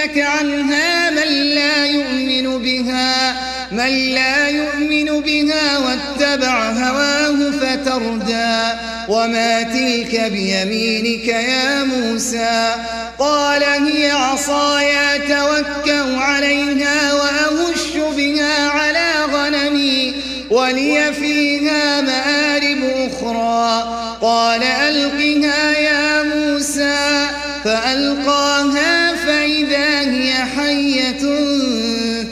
يصدنك عنها من لا يؤمن بها من لا يؤمن بها واتبع هواه فتردى. وما تلك بيمينك يا موسى؟ قال هي عصاي توكأ عليها وأهش بها على غنمي ولي فيها مآرب أخرى.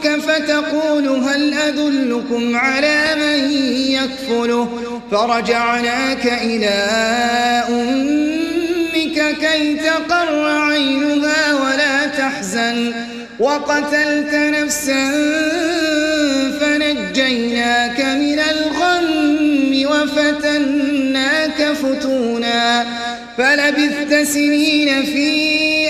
أختك فتقول هل أدلكم على من يكفله فرجعناك إلى أمك كي تقر عينها ولا تحزن وقتلت نفسا فنجيناك من الغم وفتناك فتونا فلبثت سنين في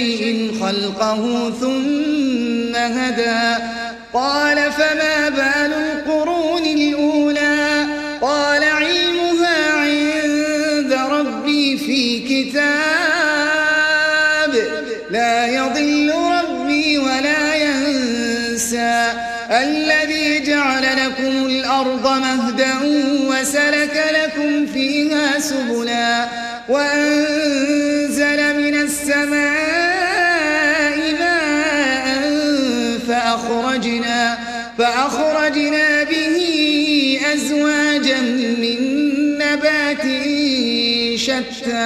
شيء خلقه ثم هدى. قال فما بال القرون الأولى؟ قال علمها عند ربي في كتاب. لا يضل ربي ولا ينسى. الذي جعل لكم الأرض مهدا وسلك لكم فيها سبلا. وأنزل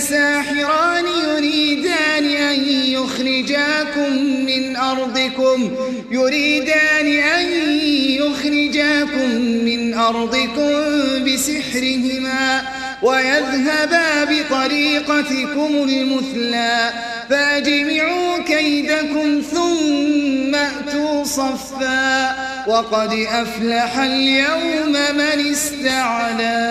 هذان لساحران يريدان أن يخرجاكم من أرضكم يريدان أن يخرجاكم من أرضكم بسحرهما ويذهبا بطريقتكم المثلى فاجمعوا كيدكم ثم أتوا صفا وقد أفلح اليوم من استعلى.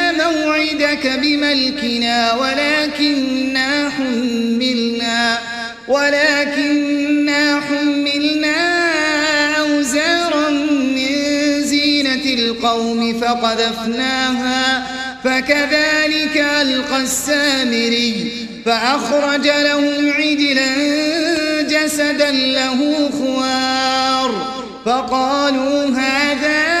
موعدك بملكنا ولكننا حملنا ولكننا حملنا أوزارا من زينة القوم فقذفناها فكذلك ألقى السامري فأخرج لهم عجلا جسدا له خوار فقالوا هذا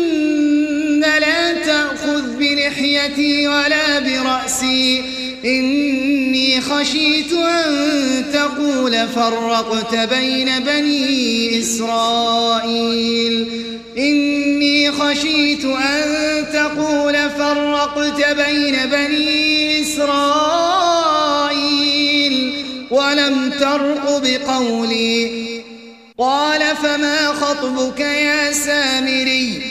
بلحيتي ولا برأسي. إني خشيت أن تقول فرقت بين بني إسرائيل. إني خشيت أن تقول فرقت بين بني إسرائيل. ولم ترق بقولي. قال فما خطبك يا سامري؟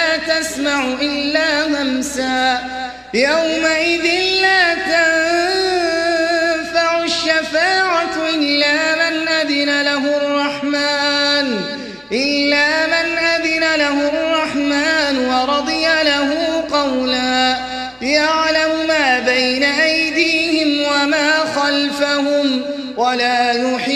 تسمع إلا همسا. يومئذ لا تنفع الشفاعة إلا من أذن له الرحمن. إلا من أذن له الرحمن ورضي له قولا. يعلم ما بين أيديهم وما خلفهم ولا يحيطون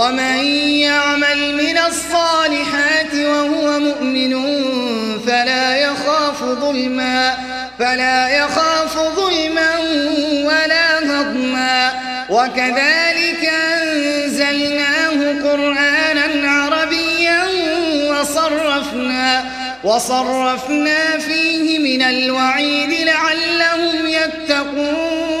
ومن يعمل من الصالحات وهو مؤمن فلا يخاف ظلما فلا يخاف ظلما ولا هضما. وكذلك أنزلناه قرآنا عربيا وصرفنا وصرفنا فيه من الوعيد لعلهم يتقون.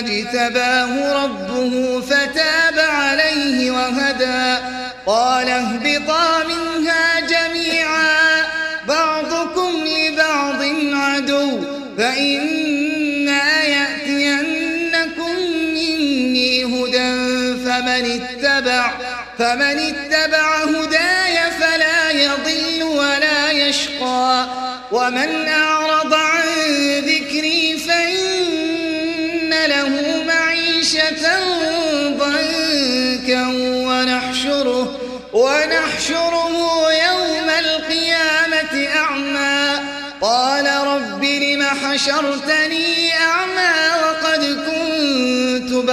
اجتباه ربه فتاب عليه وهدى. قال اهبطا منها جميعا بعضكم لبعض عدو فإما يأتينكم مني هدى فمن اتبع فمن اتبع هداي فلا يضل ولا يشقى. ومن أعرض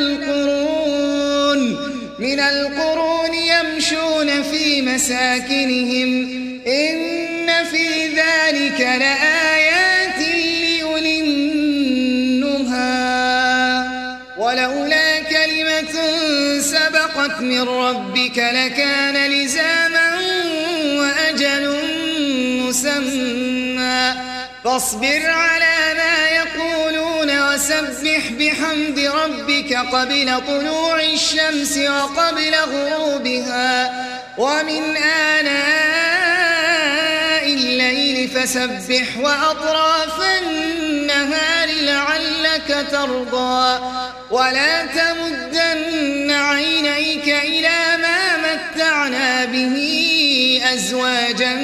القرون. من القرون يمشون في مساكنهم. إن في ذلك لآيات لأولي النهى. ولولا كلمة سبقت من ربك لكان لزاما وأجل مسمى. فاصبر على ما يقولون. وسبح بحمد ربك قبل طلوع الشمس وقبل غروبها. ومن آناء الليل فسبح وأطراف النهار لعلك ترضى. ولا تمدن عينيك إلى ما متعنا به أزواجا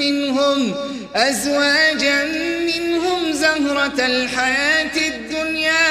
منهم أزواجا منهم زهرة الحياة الدنيا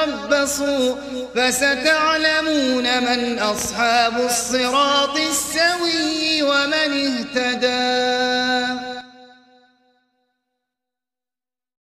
فتربصوا فستعلمون من أصحاب الصراط السوي ومن اهتدى